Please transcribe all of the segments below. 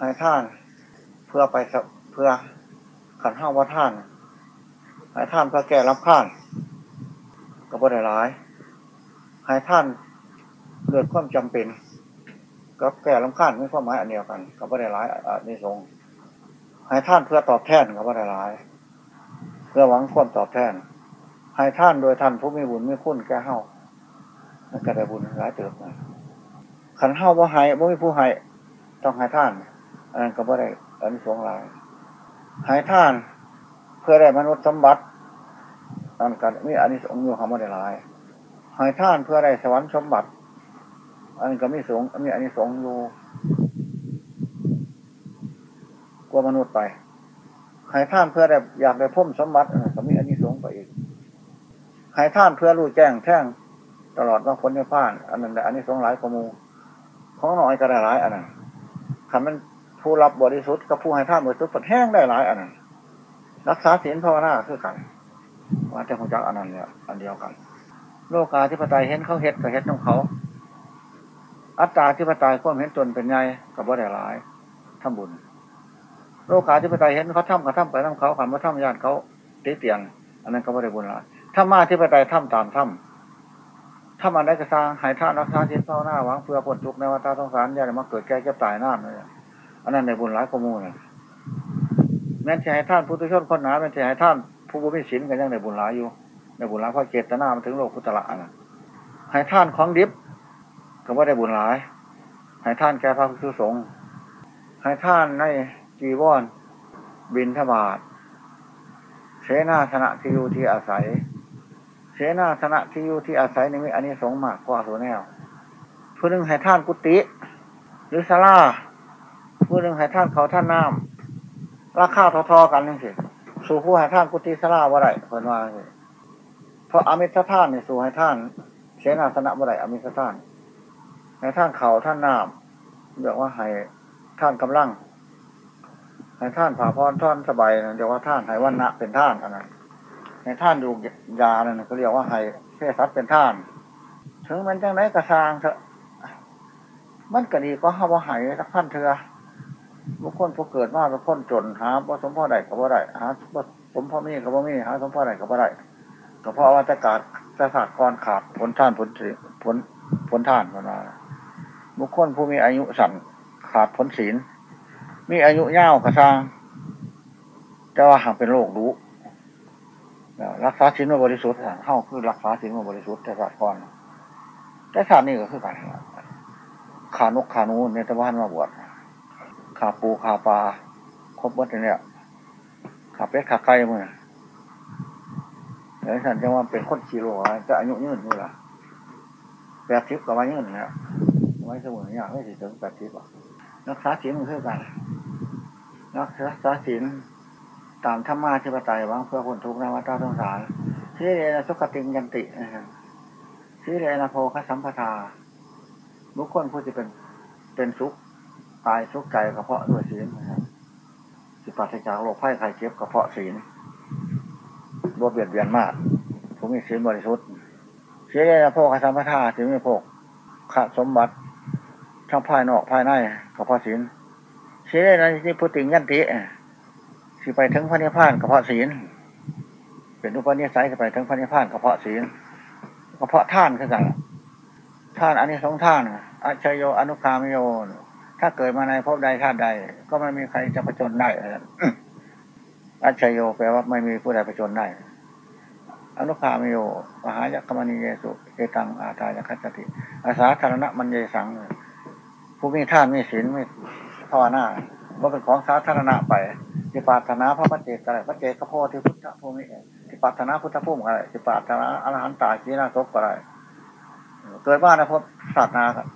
ให้ท่าน เพื่อไปเพื่อขันห้าว่าท่านให้ท่านเพื่อแก้รับข้านก็บ่ได้ร้ายให้ท่านเกิดความจำเป็นกับแก่ลำคาญไม่ความหมายอันเดียวกันกับว่าได้ร้ายในทรงให้ท่านเพื่อตอบแทนกับว่าได้ร้าย เพื่อหวังความตอบแทน ให้ท่านโดยท่านผู้มีบุญไมีคุณแก่เฮานั่นก็ได้บุญหลายเติบนะขันเฮาว่าให้บ่มีผู้ให้ต้องให้ท่าน อันนั้นก็บ่ได้อันนี้สงหลายให้ท่าน เพื่อได้มนุษย์สมบัติอันกันมีอันนี้สงอยู่คำว่าได้ร้ายให้ท่านเพื่อได้สวรรค์สมบัติ อันก็มีสงมีอันนี้สงอยู่กลัวมนุษย์ไปให้ท่านเพื่อได้อยากได้พุ่มสมบัติก็มีอันนี้สงไปอีกให้ท่านเพื่อรู้แจ้งแท่งตลอดว่าคนในผ่าน อันนั้นอันนี้สงหลายกมูของน้อยก็ได้หลายอันนั้นคำมัน ผู้รับบริสุทธิ์กับผู้ให้ท่านบริสุทธิ์ปัดแห้งได้หลายอันนั้นรักษาศีลภาวนาคือกันว่าแต่ของจักอันนั้นเนี่ยอันเดียวกัน โลกาธิปไตยเห็นเขาเห็ดกับเห็ดของเขา อัตตาที่ปไตยความเห็นตนเป็นไงกับว่าได้ร้ายทำบุญ โลกาที่ปไตยเห็นเขาทำเขาทำไปทำเขาขันว่าทำญาติเขาตีเตียง อันนั้นก็ว่าได้บุญละถ้ามาที่ปไตยทำตามทำถ้ามันได้กระซังหายท่านรักษาเช่นเท่าหน้าหวังเพื่อผลทุกในวัฏสงสารญาติมาเกิดแก่เก็บตายหน้ำเลย อันนั้นในบุญร้ายขโมยแม้จะให้ท่านพุทธชนคนหนาแม้จะให้ท่านผู้บุญศีลกันยังในบุญร้ายอยู่ ในบุญร้ายเพราะเจตนามันถึงโลกพุทธละนะให้ท่านของดิบก็ว่าได้บุญหลาย ให้ท่านแก่พระภิกษุสงฆ์ให้ท่านในจีวรบินทบาทเสนาสนะที่อยู่ที่อาศัย เสนาสนะที่อยู่ที่อาศัยนี่มีอันนี้สงมากกว่าตัวแนวผู้หนึ่งให้ท่านกุฏิหรือศาลา ผู้หนึ่งให้ท่านเขาท่านน้ำราคาทอๆกันนี่สิสู่ผู้ให้ท่านกุฏิศาลาว่าไรเพิ่นว่าเพราะอมิตรท่านเนี่ยสู่ให้ท่านเสนาสนะว่าไรอมิตรท่านในท่านเขาท่านน้ำเรียกว่าให้ท่านกำลังให้ท่านผ่าพรท่อนสบายเรียกว่าท่านให้วันณะเป็นท่านอันนั้นในท่านดูยาเนี่ยเขาเรียกว่าให้เทศัตเป็นท่าน ถึงมันจังไรกระซางเถอะมันก็ดีก็ห้าว่าหายสักพันเถอะ บุคคลผู้เกิดมาเป็นคนจนหาผสมพ่อใดกับพ่อใดหาสมพ่อมีกับพ่อมีหาสมพ่อใดกับพ่อใดก็เพราะว่าจะกาดจะศาสตร์กรขาดผลท่านผลผลผลท่านมาบุคคลผู้มีอายุสั่นขาดผลศีล มีอายุยาวกระซังแต่ว่าหากเป็นโรครู้รักษาศีลมาบริสุทธิ์เข้าคือรักษาศีลมาบริสุทธิ์แต่ศาสตร์ก่อนแต่ศาสตร์นี่ก็คือกันขานกขานูในตะวันมาบวช ขาปูขาปลาครบหมดเนี่ยขาเป็ดขาไก่มือแล้วฉันจะว่าเป็นคนชีโร่จะอายุยืนนี่ล่ะแปดทิพย์กับว่ายืนเนี่ยไว้สมุนอย่างไม่ถึงแปดทิพย์หรอกรักษาศีลมันคือกันรักษาศีลตามธรรมะที่ปไตยวังเพื่อคนทุกข์ในวัฏสงสารที่เรนสุขติงยันตินะครับที่เรนโพคสัมปทาบุคคลผู้จะเป็นเป็นสุข ตายสุขใจกระเพาะด้วยศีลนะครับสิปัสจากโรคไข้ไข้เจ็บกระเพาะศีลรวเบียดเบียนมาก ผมมีศีลบริสุทธิ์ที่เรนโพคสัมปทาศีลไม่พกขาสมบัติทั้งภายนอกภายในกระเพาะศีลศีลในที่พุติยันติสิไปถึงพระนิพพานกระเพาะศีลเป็นอุปนิสัยไปถึงพระนิพพานกระเพาะศีลกระเพาะท่านคือกันท่านอันนี้สองท่านอัจโยอนุคามโย ถ้าเกิดมาในภพใดชาติใด ก็ไม่มีใครจะประจนได้อัจโยแปลว่าไม่มีผู้ใดประจนได้อนุคามโยมหายักรมณีเยสุเอตังอาตายคัจติ อาสาธารณะมันเยสัง ผู้มีท่านมีศีลมีภาวนาว่าเป็นของสาธารณะไปที่ปาถนาพระพเจกอะไรพระเจกพระโพธิพุทธภูมิที่ปาถนาพุทธภูมิอะไรที่ปาถนาอรหันตาชีนาศกอะไร เกิดบ้านนะพบศาสนาครับ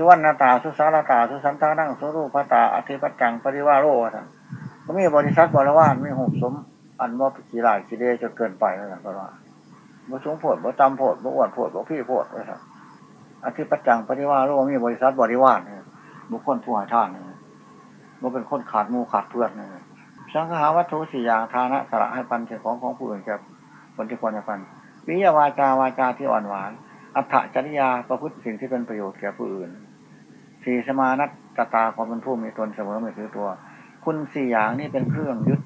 สุวรรณตา สุสารตา สุสันตานั่งสุรูปตา อธิปัจจัง ปริวาโรท่านก็มีบริษัทบริวารมีหุบสม อันว่ากีฬากีเดจนเกินไปแล้วนะก็ว่าบ่สูงโพดบ่จำโพดบ่อ้วนโพดบ่พี่โพดเลยครับอธิปัจจัง ปริวาโรมีบริษัทบริวารบุคคลผู้หาท่านมันเป็นคนขาดมูขาดเพื่อนนะสังฆาวัตถุสี่อย่างทานะสละให้ปันเฉของของผู้อื่นแก่คนที่ควรจะปันวิยวาจาวาจาที่อ่อนหวานอัฏฐจริยาประพฤติสิ่งที่เป็นประโยชน์แก่ผู้อื่น สี่สมานัตตตาความเป็นผู้มีตนเสมอไม่ถือตัว คุณสี่อย่างนี้เป็นเครื่องยึด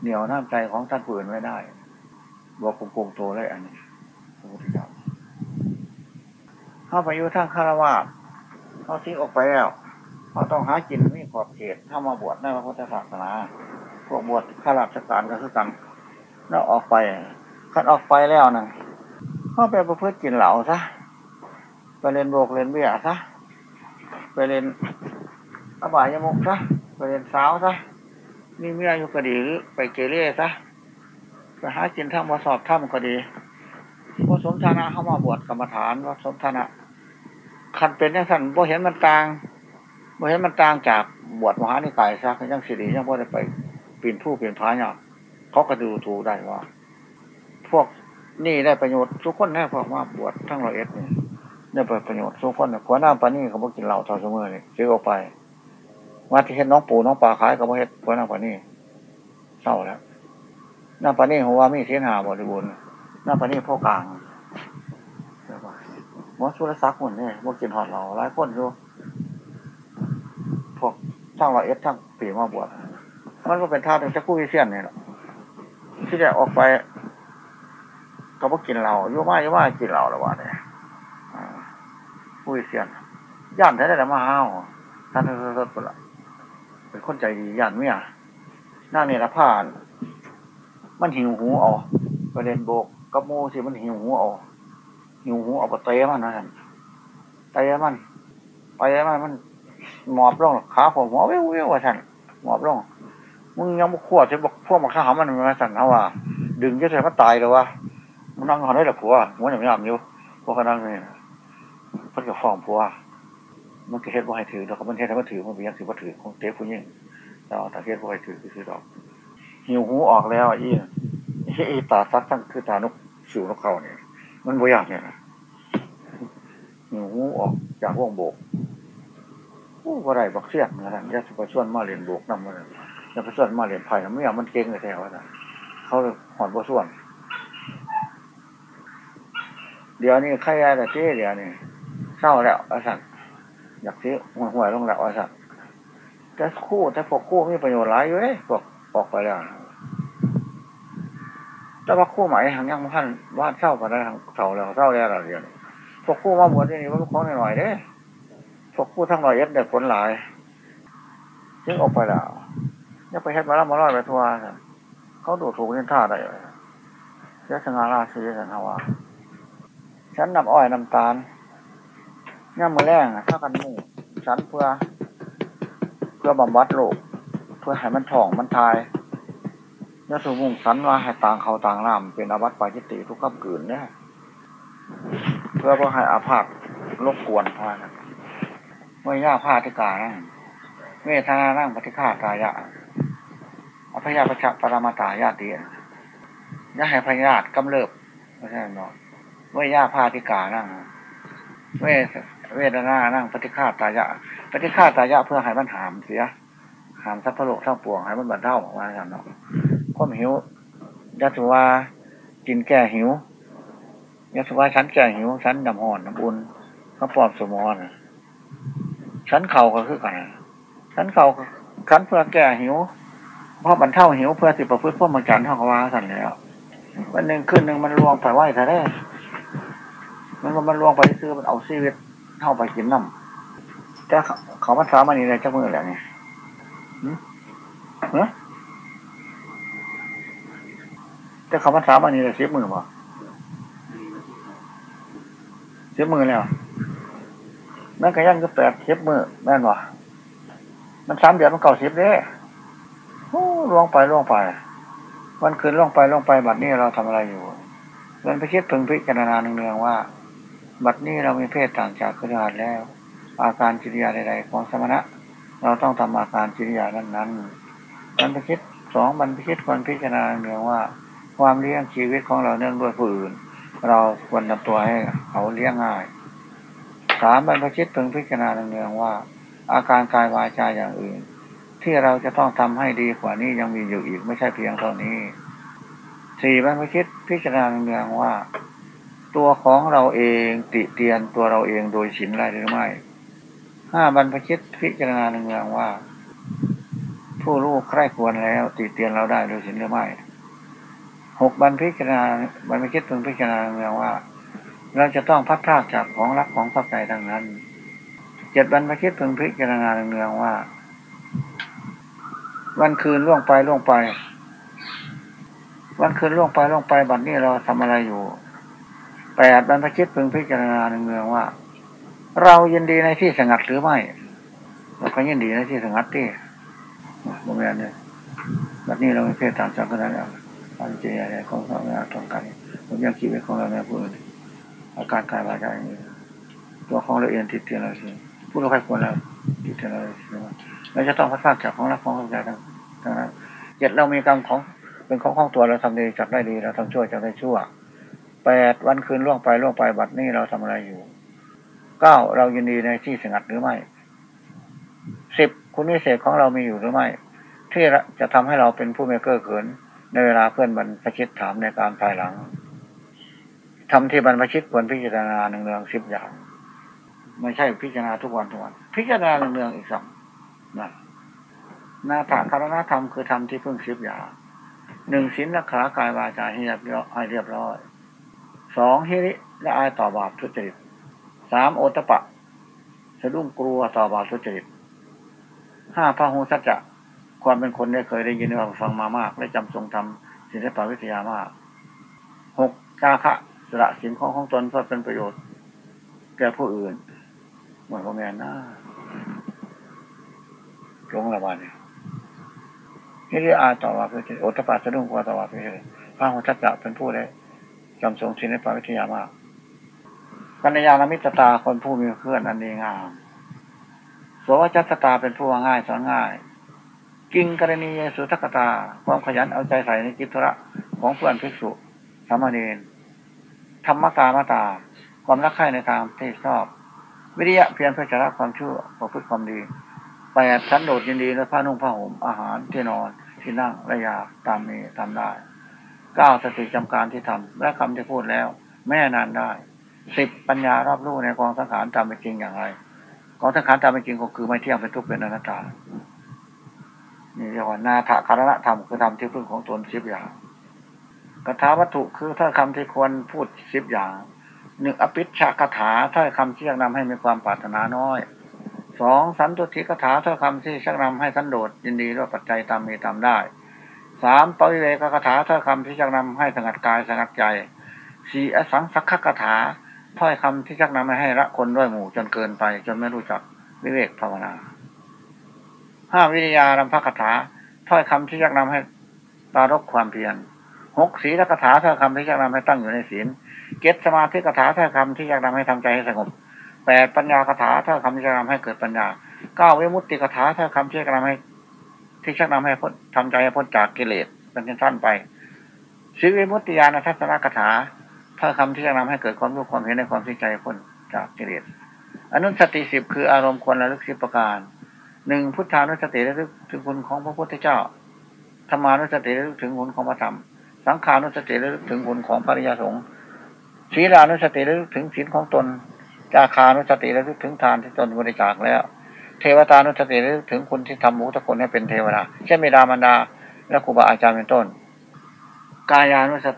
เหนี่ยวน้ำใจของท่านผู้อื่นไว้ได้บอกโกงโตเลยอันนี้พระพุทธเจ้าเข้าไปอยู่ทางคารวะเขาทิ้งออกไปแล้วเขาต้องหากินมีขอบเขตเข้ามาบวชในพระพุทธศาสนาพวกบวชข้าราชการก็คือกันแล้วออกไปคันออกไปแล้วนะเข้าไปประพฤติกินเหล่าซะไปเรียนโบกเรียนเบี้ยซะ ไปเรียนอบายยมุกซะไปเรียนสาวซะนี่เมียอยู่ก็ดีหรือไปเกเรซะไปหากินทั้งมาสอบถ้ำก็ดีว่าสมฐานะเข้ามาบวชกรรมฐานว่าสมฐานะคันเป็นยังสันบ่เห็นมันต่างบ่เห็นมันต่างจากบวชมหานิกายซะยังสิริยังบ่ได้ไปปีนผู้เปลี่ยนพายเนี่ยเขาก็ดูถูกได้ว่า พวกนี่ได้ประโยชน์ทุกคนแน่พวกว่าบวชทั้งร้อยเอ็ดนี่ ได้ประโยชน์ทุกคนเนี่ยขวหน้าปานี่เขาบอกกินเหล้าทอดเสมอเลยซื้อออกไปว่าที่เห็นน้องปู่น้องปลาขายก็บ่เห็ดขวหน้าปานี่เศร้าแล้วหน้าปานี่หัวมีเทียนหาบริบูรณ์หน้าปานี่พ่อกลางมอสุรศักดิ์หมดเนี่ยบอกกินหอดเหล้าหลายคนอยู่พวกทั้งร้อยเอ็ดทั้งปีมาบวชมันก็เป็นท่าถึงจะกู้วิเชียนเนี่ยที่จะออกไปก็บ่กินเหล้ายุ่มายุ่มากินเหล้าแล้ววะเนี่ย ผู้เสียนย่านแท้ได้มาห้าวท่านรถๆไปละเป็นคนใจดีย่านเมียนั่งเนี่ยละผ่าน มันหิวหูเอาประเด็นโบกกับมูสิมันหิวหูเอาหิวหูเอาไปเตะมันนะท่านเตะมันไปมันมันหมอบลงขาผมหมอเว้ยเว้ยว่าท่านหมอบลงมึงยังบุกขวดจะบอกพวกมาข้าหามันมาสั่นเขาว่า ดึงจะใส่มันตายเลยวะมันนั่งหอนได้หรอผัวมันอย่างนี้อยู่พวกเขานั่งนี่ เพิ่นก็ฟ้องผัวมันก็เฮ็ดว่าให้ถือแล้วก็มันเฮ็ดให้มันถือมันเป็นยังถือว่าถือของเจ๊ผู้ยิ่งเอาแต่เฮ็ดว่าให้ถือคือดอกหิวหูออกแล้วอีอีตาซักทั้งคือตานกสิวนกเขาเนี่ย มันบ่อยากเนี่ยหิวหูออกจากวงโบกโอ้บ่ได้บักเสียนนะท่านยาสุปชวนมาเรียนโบกนำมันยาสุปชวนมาเรียนไผ่ไม่อยากมันเก่งเลยแท้ว่าเขาหอนบ่ส่วนเดี๋ยวนี้ใครอะไรเจ๊เดี๋ยวนี้ เศร้าแล้วอาสันอยากซื้อหัวหัวลงแล้วอาสันแต่คู่แต่พวกคู่มีประโยชน์หลายอยู่เลยพวกออกไปแล้วแต่ว่าคู่ใหม่ทางยังพันวาดเศร้าไปได้ทางเศร้าแล้วเศร้าแล้วอะไรเดียวพวกคู่มาบวชนี่มันของหน่อยเด้พวกคู่ทั้งหน่อยเอ็ดเด็กผลหลายซึ่งออกไปแล้วยังไปเฮ็ดมาล้วมาล่อยไปทัวร์เขาดูถูกนินท่าได้เลยเสียสง่าราศีสันทวาฉันนำอ้อยนำตาล เนี่ยมือแรงถ้ากันมู่ฉันเพื่อ เพื่อบำบัดโรคเพื่อให้มันถ่องมันทายยาสูมุ่งสันว่าให้ต่างเขาต่างน้ำเป็นอาวัตปาจิติทุกข์กืนเนี่ยเพื่อเพื่อให้อาภาษรบกวนพานะเมื่อย่าพาธิกานั่งเมธานั่งปฏิฆากายะอภยาปชะปรมาตายาตีย่าให้พยาธิกำเริบไม่ใช่หรอกเมื่อย่าพาธิกานั่งเว เวทนานั่งปฏิฆาตายะปฏิฆาตายะเพื่อให้มันหามเสีย หามสัพพโลกทั้งปวงให้มันบรรเทาออกมาทำเนาะความหิวยัตว่ากินแก้หิวยัตว่าฉันแก้หิวฉันดำห่อนน้ำบุญข้าปอมสมอนฉันเข่าก็คือกันฉันเข่าฉันเพื่อแก้หิวเพราะบรรเทาหิวเพื่อสิประพฤติพวกมังจันเท่ากว่าสันแล้ววันหนึ่งขึ้นหนึ่งมันลวงไปไหวแต่ได้มันมันลวงไปซื้อมันเอาซีวิต เท่าไปกินน้ำแต่เขามาสามันนี่เลยเจ้ามือแหละนี่เฮ้แต่เขามาสามันนี่เลยเสียมือป่ะเสียมือแล้วนั่นก็ยังก็แปดเสียมือแม่นวะมันสามเดือนมันเก่าเสียเด้โอ้ล่วงไปล่วงไป วันคืนล่วงไปล่วงไปบัดนี้เราทำอะไรอยู่มันไปคิดพึงพิจารณาเนืองๆว่า บัดนี้เรามีเพศต่างจากคฤหัสแล้ว อาการจิตยาใดๆของสมณะ เราต้องทำอาการจิตยานั้นนั้นมันคิดสองมันไปคิดควรพิจารณาเนืองว่า ความเลี้ยงชีวิตของเราเนื่องด้วยผู้อื่น เราควรทำตัวให้เขาเลี้ยงง่ายสามมันไปคิดพึงพิจารณาเนืองว่า อาการกายวาจาอย่างอื่น ที่เราจะต้องทำให้ดีกว่านี้ยังมีอยู่อีกไม่ใช่เพียงเท่านี้สี่มันไปคิดพิจารณาเนืองว่า ตัวของเราเองติเตียนตัวเราเองโดยสินไรหรือไม่ห้าบรรพชิตพิจารณาเนืองว่า ผู้รู้ใคร่ควรแล้วติเตียนเราได้โดยสินหรือไม่หกบรรพิจารณาบรรพชิตพึงพิจารณาเนืองว่า เราจะต้องพัดพลาดจากของรักของพักใจทั้งนั้นเจ็ดบรรพชิตพึงพิจารณาเนืองว่า วันคืนล่วงไปล่วงไป วันคืนล่วงไปล่วงไปบัดนี้เราทำอะไรอยู่ แปดบรรพชิตพึงพิจารณาในเนืองว่า เรายินดีในที่สงัดหรือไม่เราก็ยินดีในที่สงัดที่โมเมนเนี่ยแบบนี้เราไม่เพศตามสังกัดแล้วอันเจียอะไรของเราไม่ต้องการผมยังคิดไว้ของเราไม่พูดอาการกายวาจาอย่างนี้ตัวของเราเองติดเตียนเราสิพูดเราใครควรแล้วติดเตียนเราสิเราจะต้องพัฒนาจากของรักของใจทั้งทั้งนั้นเจ็ดเรามีกรรมของเป็นของของตัวเราทำดีจักได้ดีเราทำชั่วจักได้ชั่ว แปดวันคืนล่วงไปล่วงไปบัดนี้เราทำอะไรอยู่เก้าเรายินดีในที่สงัดหรือไม่สิบคุณวิเศษของเรามีอยู่หรือไม่ ที่จะทำให้เราเป็นผู้เมเกอร์เขิน ในเวลาเพื่อนบรรพชิตถามในการภายหลังทำที่บรรพชิตควรพิจารณาหนึ่งเนืองสิบอย่างไม่ใช่พิจารณาทุกวันทุกวัน พิจารณาหนึ่งเนืองอีกสองนะนาถาคารณธรรมคือธรรมที่พึ่งสิบอย่างหนึ่งศีลรักษากายวาจาให้เรียบร้อย สองฮิริและอายต่อบาปทุจริตสามโอตปะสะดุ้งกลัวต่อบาปทุจริตห้าพระหูสัจจะความเป็นคนได้เคยได้ยินได้ฟังมามาก และจำทรงทำศิลปวิทยามากหกจาคะสละสิ่งของของตนเพื่อเป็นประโยชน์ แก่ผู้อื่น เหมือนกับแม่น้าลงละวันนี่นี่เรียกอาต่อว่าเพื่อโอตปะสะดุ้งกลัวต่อว่าเพื่อพระหูสัจจะเป็นผู้ได้ จำทรงศิลปวิทยามากกัญญาณมิตรตาคนผู้มีเพื่อนอันดีงามสวจัตตาเป็นผู้ง่ายสอนง่าย กิงกรณียสุทักตา ความขยันเอาใจใส่ในกิจธุระของเพื่อนภิกษุสามเณรธรรมกามตา ความรักใคร่ในทางที่ชอบ วิริยะเพียรเพื่อจะรักความชั่วประพฤติความดีแปดชั้นโดดยินดีและผ้านุ่งผ้าห่มอาหารที่นอนที่นั่งระยาตามมีตามได้ เก้าสติจำการที่ทำและคำที่พูดแล้ว แม่นานได้สิบปัญญารอบรู้ในกองสังขารตามเป็นจริงอย่างไรกองสังขารตามเป็นจริงก็คือไม่เที่ยงเป็นทุกข์เป็นอนัตตานี่เรียกว่านาถคารณธรรมคือธรรมที่พึ่งของตนสิบอย่างคาถาวัตถุคือถ้าคำที่ควรพูดสิบอย่างหนึ่งอภิชาคาถาถ้าคำที่จะนำให้มีความปรารถนาน้อยสองสันตุทิคาถาถ้าคำที่ชักนำให้สันโดษยินดีด้วยปัจจัยตามมีตามได้ สามปวิเวกคาถาถ้าคำที่ชักนำให้สงัดกายสงัดใจสี่อสังสักขคาถาถ้อยคำที่ชักนำมาให้ละคนด้วยหมู่จนเกินไป จนไม่รู้จักวิเวกภาวนาห้าวิทยาลำพักคาถาถ้อยคำที่ชักนำให้ตารกความเพียรหกศีลคาถาถ้อยคำที่ชักนำให้ตั้งอยู่ในศีลเกตสมาธิคาถาถ้อยคำที่ชักนำให้ทำใจให้สงบแปดปัญญาคาถาถ้อยคำที่ชักนำให้เกิดปัญญาเก้าวิมุตติคาถาถ้อยคำที่ชักนำให้ ที่ชักนำให้พ้นทำใจให้พ้นจากกิเลสเป็นสั้นไปสิวิมุตติญาณทัศนคาถาถ้าคำที่จะนำให้เกิดความรู้ความเห็นในความสิ้ใจคนจากกิเลสอนุสติสิบคืออารมณ์ควรระลึกสิบประการหนึ่งพุทธานุสติระลึกถึงคุณของพระพุทธเจ้าธรรมานุสติระลึกถึงคุณของพระธรรม สังขานุสติระลึกถึงคุณของพระริยสงฆ์ศีลานุสติระลึกถึงศีลของตนจาคานุสติระลึกถึงทานที่ตนบริจาคแล้ว เทวตานุสติระลึกถึงคุณที่ทำมูตะคนให้เป็นเทวดาเช่นเมดามันดา และครูบาอาจารย์เป็นต้น กายานุส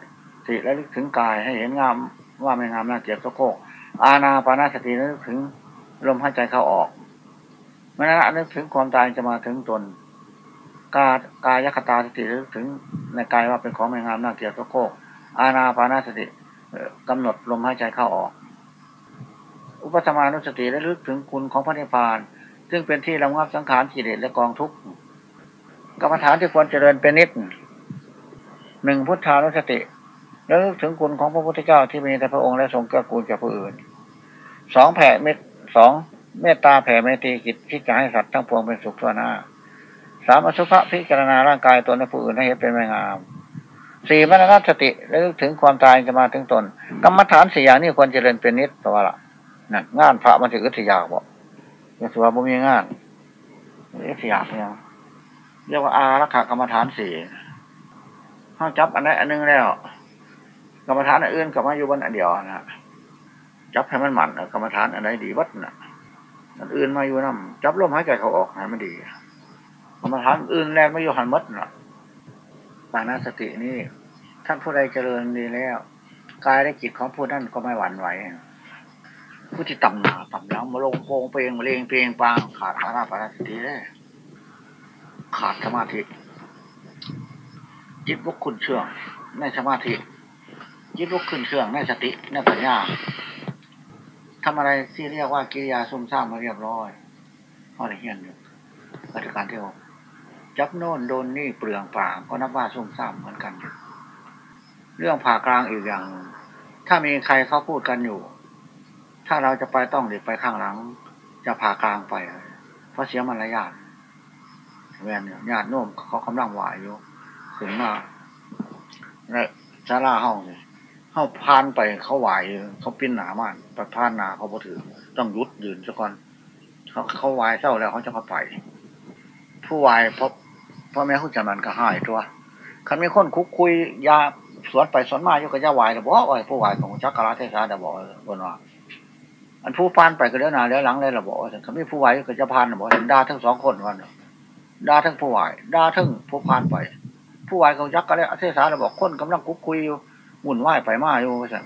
ติและลึกถึงกายให้เห็นงามว่าไม่งามน่าเกลียดก็โคกอาณาปานาสติและลึกถึงลมหายใจเข้าออกมรณะนึกถึงความตายจะมาถึงตน กากายคตาสติลึกถึงในกายว่าเป็นของไม่งามน่าเกลียดก็โคกอาณาปานาสติกำหนดลมหายใจเข้าออก อุปสมานุสติและลึกถึงคุณของพระนิพพาน ซึ่งเป็นที่ระงับสังขารกิเลสและกองทุกข์กรรมฐานที่ควรเจริญเป็นนิดหนึ่งพุทธานุสติ แล้วถึงคุณของพระพุทธเจ้าที่มีแต่พระองค์และทรงเกื้อกูลแก่ผู้อื่นสองแผ่เมตสองเมตตาแผ่เมตตีกิจที่จะให้สัตว์ทั้งปวงเป็นสุขทั่วหน้าสามอสุภะพิจารณาร่างกายตนและผู้อื่นให้เห็นเป็นไม่งามสี่มรณสติแล้วถึงความตายจะมาถึงตน กรรมฐานสี่อย่างนี้ควรเจริญเป็นนิดตัวละนั่นงานพระมันถืออึทยาบอก อย่าสัวบ่มีงานอึทยาเนี่ยเรียกว่าอารักขากรรมฐานสี่ห้าจับอันใดอันนึงแล้ว กรรมฐานอื่นกับมาอยู่บนอันเดียวนะจับให้มันหมันกรรมฐานอันไหนดีวัดนะอันอื่นมาอยู่น้ำจับลมหายใจเขาออกหายไม่ดี กรรมฐานอื่นแลนไม่อยู่หันมัดน่ะปานาสตินี่ท่านผู้ใดเจริญดีแล้ว กายและจิตของผู้นั้นก็ไม่หวั่นไหว ผู้ที่ต่ำหนาต่ำหลังมาลงโปงเปลงมาเลงเพลงปางขาดอาราปานาสติได้ขาดสมาธิจิตวกคุณเชื่องในสมาธิจิตวกคุณเชื่องในสติในปัญญาทำอะไรที่เรียกว่ากิริยาซุ่มซ่ามมาเรียบร้อยข้อไหนเฮียนอยู่ปฏิการที่ยวจับโน่นโดนนี่เปลืองป่าก็นับว่าซุ่มซ่ามเหมือนกัน เรื่องผ่ากลางอีกอย่าง ถ้ามีใครเขาพูดกันอยู่ ถ้าเราจะไปต้องเด็กไปข้างหลัง จะผ่ากลางไป เพราะเสียมารยาทแวนเนี่ยญาติโน้มเขากำลังไหวอยู่ถึงมาในซาลาห้องเนี่ยเขาพานไปเขาไหวเขาปิ้นหนามากไปพานหนาเขาพอถือต้องยุดยืนซะก่อนเขาเขาไหวเศร้าแล้วเขาจะเข้าไป ผู้ไหวเพราะพ่อแม่ผู้จัดมันก็หายตัวคันมีคนคุกคุยยาสวนไปสวนมาอยู่กับยาไหวแต่บอกว่าผู้ไหวของจักรราเทศาแต่บอกบนว่า อันผู้พานไปก็เดี๋ยวหน้าเดี๋ยวหลังเลยระบอกคันมีผู้ไหวก็จะพานบอกเห็นด่าทั้งสองคนวันด่าทั้งผู้ไหวด่าทั้งผู้พานไป ผู้ไหวเของจักรราเทศาแต่บอกคนกำลังคุกคุยอยู่วุ่นวายไปมาอยู่ว่าสั่น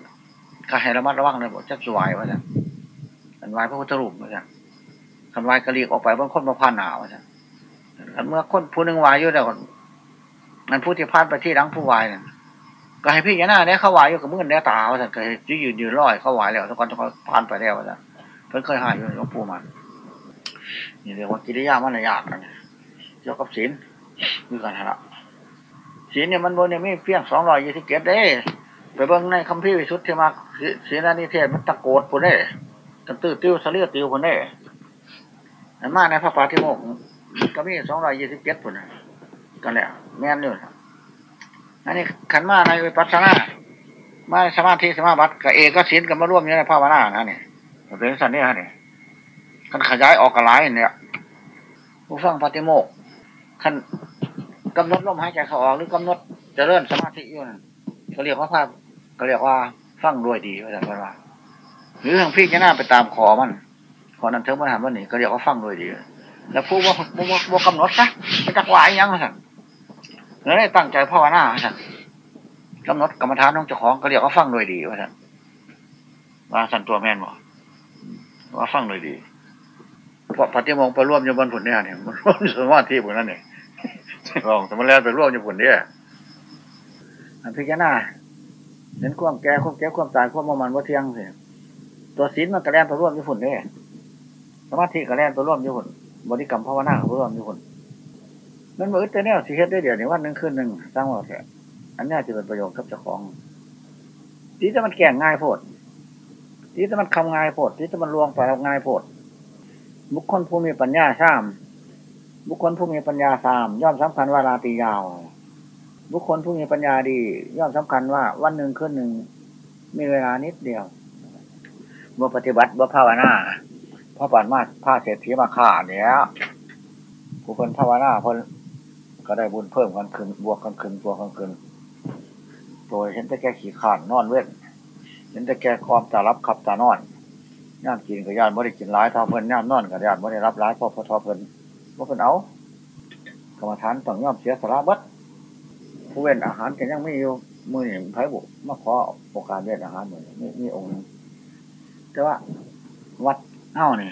ก็ให้ระมัดระวังเลยบอกจะสวายว่าสั่นอันวายพระพุทธรูปว่าสั่นคันวายกระลีกออกไปบางคนมาพานหนาวว่าสั่นคันเมื่อคนผู้หนึ่งวายอยู่แล้วมันผู้ที่พานไปที่หลังผู้วายเนี่ย ก็ให้พี่ยานาเนี่ยเขาวายอยู่กับมือเนี่ยตาว่าสั่นก็ยืนยืนยืนร้อยเขาวายแล้วทุกคนทุกคนพานไปแล้วว่าสันเพิ่นเคยหายอยู่หลวงปู่มันนี่เรียกว่ากิริยามันยากนะเกี่ยวกับศีลมีการละศีลเนี่ยมันบนเนี่ยไม่เพียงสองร้อยยี่สิบเจ็ดเด้ไปเบิ่งในคัมภีร์วิสุทธิมาศีลนิเทศมันตะโกดปุ่นเด้กันตื้อติ้วเสลียติ้วปุ่นเด้อันมาในพระปาฏิโมกข์ก็มีสองร้อยยี่สิบเจ็ดปุ่นกันแหละแม่นอยู่ อันนี้ขันมาในวิปัสสนามาสมาธิสมาบัติกับเอกศีลกับมาร่วมอยู่ในภาวนานะเนี่ยเป็นสันนี่ฮะนี่ยขันขยายออกกระไรเนี่ยผู้ฟังปฏิโมกขันกำหนดลมหายใจเข้าออกหรือกำหนดจะเริ่มสมาธิอยู่นั่นเขาเรียกว่าภาพเขาเรียกว่าฟังด้วยดีว่าจะว่าหรือทางพี่จะน่าไปตามขอมันขอนั้นเทิงมันหันมันนี่ก็เรียกว่าฟังด้วยดี แล้วพูดว่าว่ากำหนดซะไม่จักวายยังสั่ง แล้วได้ตั้งใจภาวนาสั่งกำหนดกรรมฐานของเจ้าของก็เรียกว่าฟังด้วยดีว่าสั่งว่าสั่นตัวแม่นบ่ว่าฟังด้วยดีเพราะปฏิมงไปร่วมอยู่บนผลเนี่ยเนี่ยมันร่วมสมาธิพวกนั้นเนี่ยลองสมรแล้วไปร่วมอยู่ผลเนี่ยอันพิจารณาเห็นความแก่ความแก่ความตายความมันว่าเที่ยงเสิตัวศีลมันกระแลนตัวร่วมอยู่ผลเนี่ยสมาธิกระแลนตัวร่วมอยู่ผลบริกรรมภาวนาตัวร่วมอยู่ผล มันมือแต่แนวสิเฮ็ดได้เดี๋ยวนี้วันหนึ่งคืนหนึ่งสร้างว่าแค่อันนี้จะเป็นประโยชน์กับเจ้าของที่จะมันแก่งง่ายโพดที่จะมันคำง่ายโพดที่จะมันลวงไปง่ายโพดบุคคลผู้มีปัญญาซ้ำบุคคลผู้มีปัญญาสามย่อมสำคัญว่าราตรียาว บุคคลผู้มีปัญญาดี ย่อมสำคัญว่า วันหนึ่งคืนหนึ่งมีเวลานิดเดียวเมื่อปฏิบัติเมื่ภาวนาพระปานมาผ้าเศรษฐีมาฆ่าเนี้ยผู้คนภาวนาคน ก็ได้บุญเพิ่มกันขึ้นบวกกันขึ้นบวกกันขึ้นโดยเห็นแต่แกขี่ขานนอนเว้นเห็นแต่แกความตารับขับตานอนย่ามกินกับย่านไม่ได้กินร้ายทอเพิ่นย่ามนอนกับย่านไม่ได้รับร้ายพอพอทอเพิ่นว่าเพิ่นเอากรรมฐานต้องย่อมเสียสละบัดผู้เว้นอาหารกันยังไม่อยู่มือหนึ่งไผ่บุกมาขอโอกาสเว้นอาหารเหมือนนี่นี่องค์แต่ว่าวัด เฮ้านี่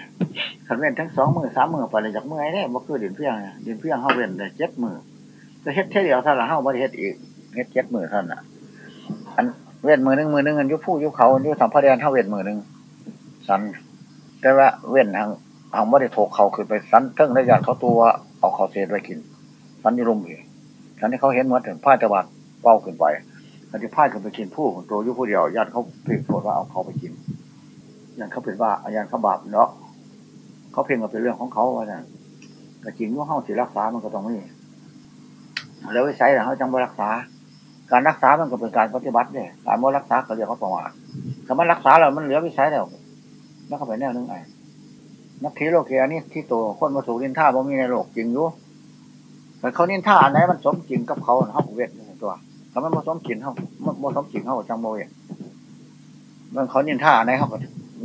ขันเว้นทั้งสองมือสามมือไปเลยจากมือเนี่ยบ่คือดินเพียงดินเพียงเฮ้าเว้นได้เจ็ดมือจะเฮ็ดแค่เดียวเท่าไหร่เฮ้าบ่ได้เฮ็ดอีกเฮ็ดเจ็ดมือเท่านั้นอันเว้นมือหนึ่งมือหนึ่งอันยุผู้ยุเขาอันยุสัมภาระเท่าเว้นมือหนึ่งสัน แต่ว่าเว้นทางทางไม่ได้โถกเขาคือไปสันเทิงได้ยาเขาตัวเอาเขาเศษไว้กินสันยุรุมอยู่สันที่เขาเห็นมือนถึงผ้าตะวันเป้าขึ้นไปสันที่ผ้าขึ้นไปกินผู้ตัวยุผู้เดียวญาติเขาเพ่งโทษว่าเอาเขาไปกิน ญาติเขาเป็นว่าญาติเขาบาปเนาะเขาเพ่งว่าเป็นเรื่องของเขาว่านี่ยแต่จริงว่าเขาสิรักษามันก็ต้องไม่แล้ววิสัยเขาจังบ่รักษา การรักษามันก็เป็นการปฏิบัติเนี่ยการบ่รักษาก็เรียกเขาประมาทคำว่ารักษาเรามันเหลือวิสัยแล้วแล้วเข้าไปแนวนึงไงนักเทโลเกียนี่ที่ตัวคนมาถูกนินท่าบ่มีในโลกจริงอยู่แต่เขานินท่าอันไหนมันสมจริงกับเขาเขาเวทตัวเขาไม่มาสมจริงเขาไม่สมจริงเขาจังโมเองมันเขานินท่าอันไหนเขาก็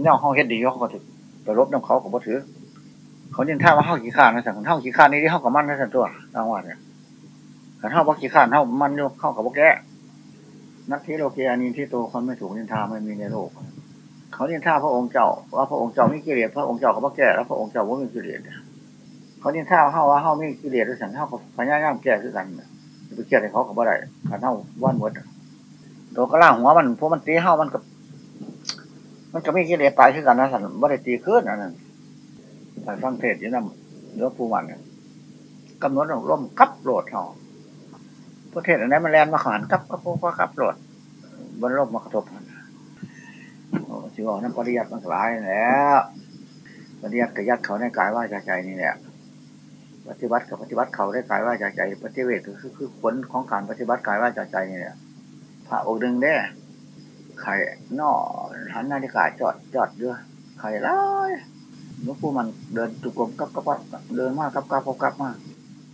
เนี่ยเขาเฮ็ดดีเขาก็ถือไปรบน้ำเขาก็บ่ถือ เขาเน้นท่าว่าเข้าขี้ข้านนะสั่งเข้าขี้ข้านนี่ที่เข้ากับมันนะสั่งตัวต่างวัดเนี่ยขันเข้าว่าขี้ข้านเข้ามันโยเข้ากับพวกแกนักที่โลเกียนี้ที่โตคนไม่ถูกนินทาไม่มีในโลก เขานินทาพระองค์เจ้า ว่าพระองค์เจ้ามีกิเลสพระองค์เจ้ากับพรแก่แล้วพระองค์เจ้าว่ามีกิเลสเขานินทาเข้าว่าเข้ามีกิเลสด้วสั่งเข้ากับพญายามแก่คือกันไปเกลียดให้เขากับอะไรขันเข้าว่านหมดโดนกระล่างหัวมันพวกมันตีเข้ามันกับ มันก็ไมีกิเลสตายคือกันนะสันบ่ได้ตีขึ้นอันนั้นแต่ฟังเทศอยู่นั่นเนื้อปูมันกำหนดร่มกับโหลดเขาประเทศอันนั้นมันแลนมาขานกับกับกับกับโหลดบนร่มมากระทบโอ้สิบอนั่นปริยัติมันหลายแล้วปริยัติกับยัดเขาในกายว่าใจใจนี่แหละปฏิบัติกับปฏิบัติเขาได้กายว่าใจใจ ปฏิเวทคือคือผลของการปฏิบัติกายว่าใจใจนี่แหละพระองค์หนึ่งได้ ไข่นอหันนาฬิกาจอดจอดด้วยไข่ร้ายหลวงปู่มันเดินตุกลมกับกับเดินมากกับกับกับมาก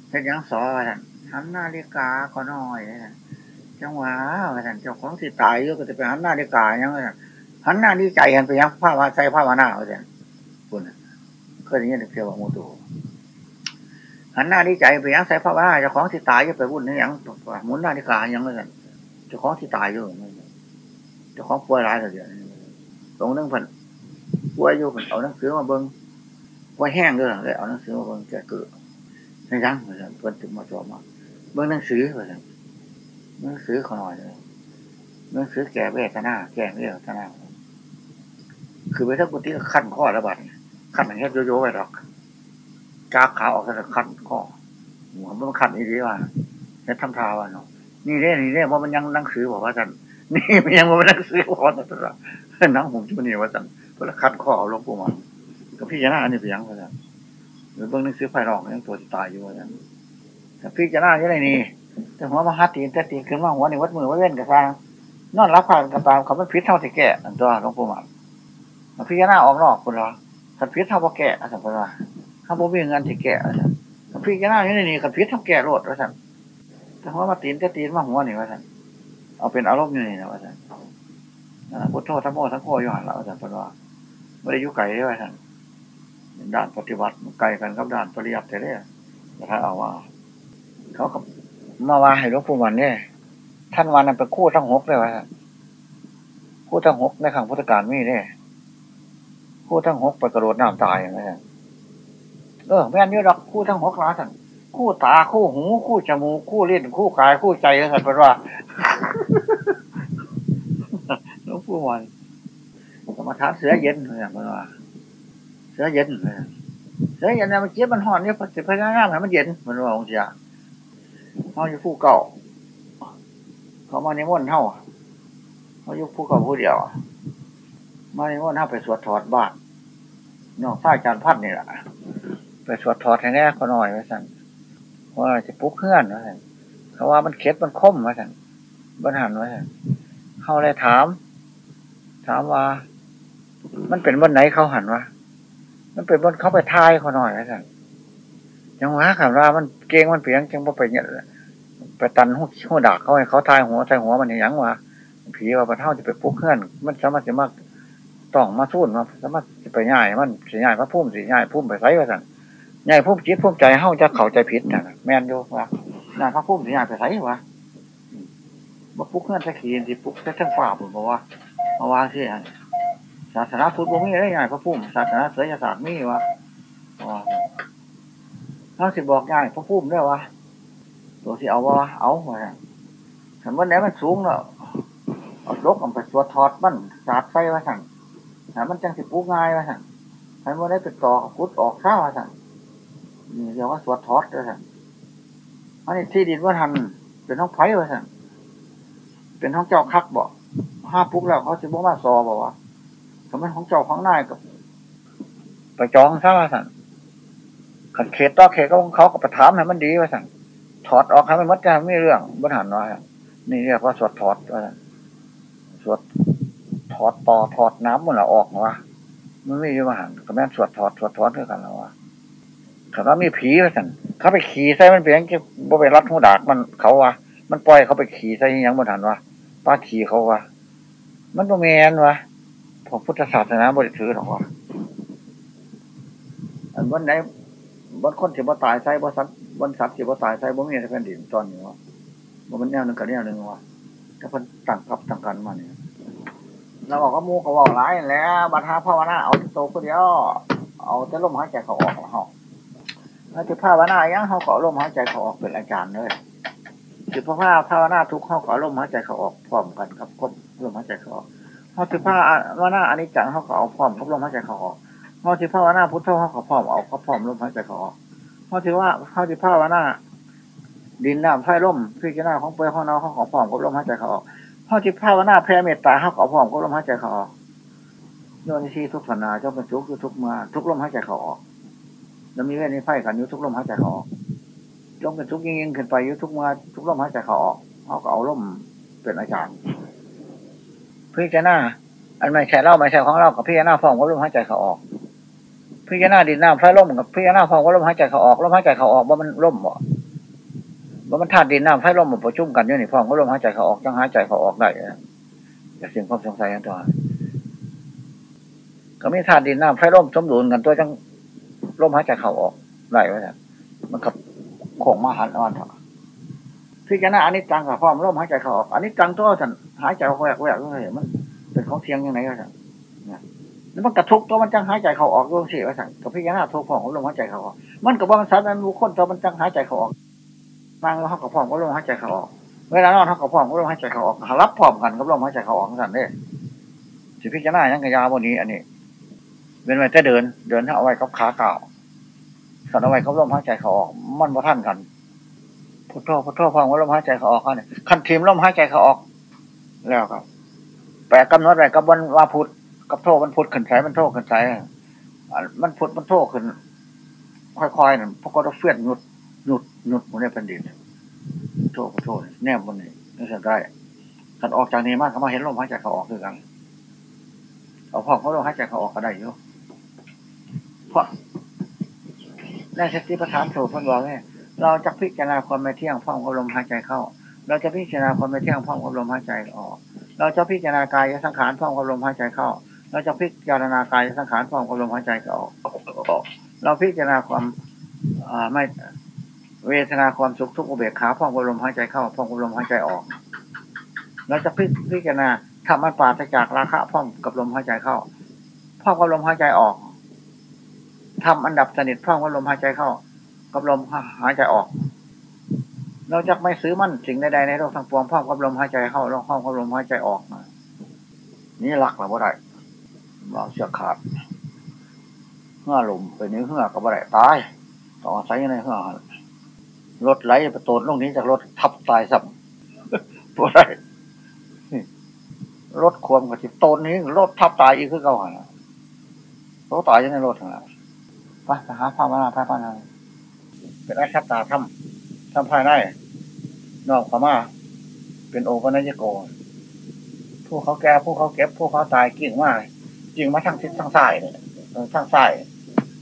เห็นยังสอนหันนาฬิกาก็น้อยจังหวะท่านเจ้าของสิตายเยอะก็จะไปหันนาฬิกายังไงหันหน้าดีใจกันไปยังผ้าวาใจผ้าวาหน้าเอาแต่คุณเคยได้ยินเกี่ยวกับมูตูหันหน้าดีใจไปยังใส่ผ้าวาเจ้าของสิตายจะไปวุ่นนี่ยังหมุนนาฬิกายังไงเจ้าของสิตายเยอะ เจ้าของป่วยร้ายเลยเดียวตรงนั่งผันป่วยอยู่ผันเอาหนังสือมาเบิ้งป่วยแห้งด้วยเลยเอาหนังสือมาเบิ้งแกเกิดในยังเพื่อนเพื่นถึงมาจอมาเบิ้งหนังสือเพื่อนหนังสือขาหน่อยเลยหนังสือแก่เวทนาแก่เวทนาคือไปถ้ากุฏิขั้นข้อระบาดขั้นอย่างเงี้ยโยโย่ไปหรอกกาขาวออกจากขั้นข้อหัวมันขั้นนี้ดีว่าเนี่ยทำทาว่าเนาะนี่เร่นี่เร่ว่ามันยังหนังสือบอกว่าจัน นี่มันยังมันหนังสือบอกว่าจันนังผมจุนี่ว่าจันเพื่อขั้นข้อเอาลงปูมันกับพี่จนาอันนี้ไปยังว่าจันหรือเบื้องนังสือไฟรอกยังตัวตายอยู่ว่าจันแต่พี่จนาอย่างไรนี่แต่หัวมาฮัตตีนแต่ตีนขึ้นมาหัวนี่วัดมือวัดเว้นกับทางนอนรับผ่านกับตามเขาไม่พิษเท่าที่แก่อันตัวหลวงปู่มันพิจารณาออกนอกคนละขัดพิษเท่าว่าแก่สัมปทาถ้าบ่มีเงินที่แก่สัมพิจารณาอยู่ในนี้ขัดพิษเท่าแก่โลดว่าสันแต่ว่ามาตีนจะตีนมาหัวนี่ว่าสัน เอาเป็นอารมณ์อยู่นี่นะว่าสันพุทโธทั้งโมทั้งโคอยู่หันละว่าสันปว่าไม่ได้ยุ่ไก่ด้วยว่านด้านปฏิบัติไกลกันกับด้านปริยัติเลยแต่ถ้าเอาว่า เขากับมาว่าให้หลวงปู่มันเนี่ยท่านวันนั้นเป็นคู่ทั้งหกเลยว่าคู่ทั้งหกในขังพุทธการมีเนี่ยคู่ทั้งหกไปกระโดดน้ำตายอย่างนี้เออแม่นี่หรอกคู่ทั้งหกล้าสันคู่ตาคู่หูคู่จมูกคู่เล่นคู่กายคู่ใจสันเป็นว่า หลวงปู่วันกรรมฐานเสือเย็นอย่างเป็นว่า เสือเย็นเสือเย็นเนี่ยมันเจ็บมันห่อนเนี่ยพพยายามให้มันเย็นมันว่าองค์เสียเขาอยู่คู่เก่า เขามาในม่นเท่าเขาอยู่คู่เก่าคู่เดียว มาในม่นเท่าไปสวดถอดบ้านนอกฝ้ายจานพัดนี่แหละไปสวดถอดให้แน่เขาหน่อยไว้สั่นว่าจะปุ๊กเคลื่อนไว้สั่นเขาว่ามันเค็ดมันคมไว้สั่น บันหันไว้เขาเลยถาม ถามว่า มันเป็นบนไหนเขาหันวะมันเป็นบนเขาไปทายเขาหน่อยไว้สั่นยังว่าคำว่ามันเก่งมันเพียงจังว่าไปเนี่ยไปตันหัวหัวดักเขาให้เขาทายหัวทายหัวมันอย่างวะผีว่าปะเท่าจะไปปุ๊กเคลื่อน มันสามารถจะมาต้องมาสู้มาสามารถจะไปง่าย มันสีง่ายพระพุ่มสีง่ายพุ่มไปไซว่าสั่งง่ายพุ่มจิตพุ่มใจเฮาจะเข้าใจผิดนะแม่นอยู่ว่าง่ายพระพุ่มสีง่ายไปไซวะ มาปุ๊กเงื่อนสักขีนสิปุ๊กแค่ทั้งฝ่าผมบอกว่ามาว่าที่ศาสนาพุทธบ่มีได้ง่ายพระพุ่มศาสนาเสยศาสตร์มีวะว่าเขาสิบอกง่ายพระพุ่มได้วะตัวที่เอาว่าเอามาฉันว่าไหนมันสูงเนาะเอาลกมันไปตัวทอดมันสาดไฟว่าสั่งหามันจังสิปูง่ายว่าสั่งฉันว่าได้ไปต่อพุทออกข้าวว่าสั่งนี่เรียกว่าสวดทอดว่าสั่งอันนี้ที่ดินว่าทันเป็นห้องไผ่ว่าสั่ง เป็นห้องเจ้าคักบอกห้าปุ๊บแล้วเขาจะบอกว่าซอบอกว่าทำไมของเจ้าของนายกับไปจองซะว่าสั่งขัดเขตต่อเขตก็ของเขากับประถามให้มันดีว่าสั่งถอดออกให้มันมัดกันไม่เรื่องบนหันว่านี่เรียกว่าสวดถอดว่าสวดถอดต่อถอดน้ำมันละออกวะมันไม่อยู่มาหันก็แม่สวดถอดสวดถอดด้วยกันแล้ววะเขาก็มีผีไปสั่นเขาไปขี่ใส่มันเพียงแค่บ่ไปรัดหูดากมันเขาวะมันปล่อยเขาไปขี่ใส่ยังบนหันวะ ป้าขี่เขาวะมันบ่แมนวะพอพุทธศาสนาบริถือหรอกวะอันวันไหนวันคนที่บ่ตายใส่บ่สัตว์วันสัตว์ที่บ่ตายใส่บ่มีในแผ่นดินตอนนี้วะมันแนวหนึ่งกับแนวหนึ่งวะถ้าเพิ่นตั้งกับตั้งกันมาเนี่ยเราบอกว่ามูเขาบอกหลายแล้วบัดหาภาวนาเอาโตคนเดียวเอาแต่ลมหายใจเขาออกเฮาถ้าจะภาวนายังเขาก็เอาลมหายใจเขาออกเป็นอาจารย์เลย สิภาวนาภาวนาทุกเขาก็เอาลมหายใจเขาออกพร้อมกันครับคนลมหายใจเขาออกเขาสิภาวนาอันนี้จังเขาก็เอาพร้อมกับลมหายใจเขาออกเขาสิภาวนาพุทโธเขาก็พร้อมเอาเขาพร้อมลมหายใจเขาออกเขาสิว่าเขาสิภาวนาดินน้ำไฟลมพิจารณาของเปลือกของเนาเขาก็พร้อมกับลมหายใจเขาออกเขาสิภาวนาแผ่เมตตาเขาก็พร้อมกับลมหายใจเขาออกโยนิชีทุกฝันาเจ้าเป็นทุกข์ทุกเมื่อทุกลมหายใจเขาออกแล้วมีเวทในไฟกันอยู่ทุกลมหายใจเขาออก จงเป็นทุกยิ่งยิ่งขึ้นไปยู่ทุกมื่อทุกลมหายใจเขาออกเขาก็เอาลมเป็นอาจารย์พิจารณาอันไม่ใช่เราไม่ใช่ของเรากับพิจารณาฟองกับลมหายใจเขาออกพิจารณาดินน้ำไฟลมกับพิจารณาฟองกับลมหายใจเขาออกลมหายใจเขาออกว่ามันลมบ่ว่ามันธาตุดินน้ำไฟลมมันประชุมกันอยู่นี่ฟองกับลมหายใจเขาออกจังหายใจเขาออกได้อย่าเสียงความสงสัยกันตัวก็มีธาตุดินน้ำไฟร่มสมดุลกันตัวจังร่มหายใจเขาออกได้ไว้ครับมันกับ โขงมาหันอ่อนเถอะพิจารณาอันนี้จังกับพร้อมร่มหายใจเข้าออกอันนี้จังตัวฉันหายใจแหวกแหวกเลยมัน เป็นของเทียงยังไงก็ฉันเนี่ยแล้วมันกระทุกตัวมันจังหายใจเข้าออกดวงสีว่าฉันกับพิจารณาทุกพร้อมร่มหายใจเข้าออกมันกับว่ามันสารนั้นรู้คนตัวมันจังหายใจเข้าออกนั่งแล้วเขากับพร้อมก็ร่มหายใจเข้าออกเวลานอนเขากับพร้อมก็ร่มหายใจเข้าออกรับพร้อมกันกับร่มหายใจเข้าออกสั่นเด้สิพิจารณายังกระยาบนนี้ อันนี้เป็นไว้แต่เดิน เดินเอาไว้กับขาเก่า สันเอาไว้กับลมหายใจเขาออก มันบ่ท่านกันพุทโธพุทโธพองว่าลมหายใจเขาออกเขาเนี่ยคันทีมลมหายใจเขาออก แล้วครับแปลกำหนดไว้กับวันว่าพุทกับโทมันพุทขึ้นใสมันโทขึ้นใสมันพุทมันโทขึ้น ค่อยๆนั่นพวกก็ต้องเฟียดหยุดหยุดหยุดมันได้เป็นดินโทพุทโธแนบบนนี้นี่จะได้กันออกจากนี้มากเขามาเห็นลมหายใจเขาออกคือกันเอาพ่อเขาลมหายใจเขาออกก็ได้อยู่เพราะ ในสติปัฏฐานสูตรพันบอกเนี่ยเราจะพิจารณาความไม่เที่ยงพร้อมกับลมหายใจเข้า เราจะพิจารณาความไม่เที่ยงพร้อมกับลมหายใจออก เราจะพิจารณากายสังขารพร้อมกับลมหายใจเข้า เราจะพิจารณากายสังขารพร้อมกับลมหายใจออก เราพิจารณาความไม่เวทนาความสุขทุกอุเบกขาพร้อมกับลมหายใจเข้าพร้อมกับลมหายใจออก เราจะพิจารณาทำมันปราศจากราคะพร้อมกับลมหายใจเข้าพร้อมกับลมหายใจออก ทำอันดับสนิทพร้อมกับลมหายใจเข้า กับลมหายใจออก เราจะไม่ซื้อมั่นสิ่งใดๆในโลกทั้งปวงพร้อมกับลมหายใจเข้าลงพร้อมกับลมหายใจออกนี่หลักหรือว่าไรเราเสียขาดเหื่อลมไปนี้เหื่อกับอะไรตายต่อใช้ในเหื่อรถไหลประตูลงนี้จากรถทับตายสับว่าไรรถควมกับที่โตนนี้รถทับตายอีกคือเก่าหันรถตายยังในรถหัน ไปไปหาพระมาพระพานาเป็นอาชัตตาทำทำภายในนอกพม่าเป็นโอปนัญโกผู้เขาแก่ผู้เขาเก็บผู้เขาตายกิ่งมากกิ่งมาทั้งทิศทั้งซ้ายเนี่ยทั้งซ้าย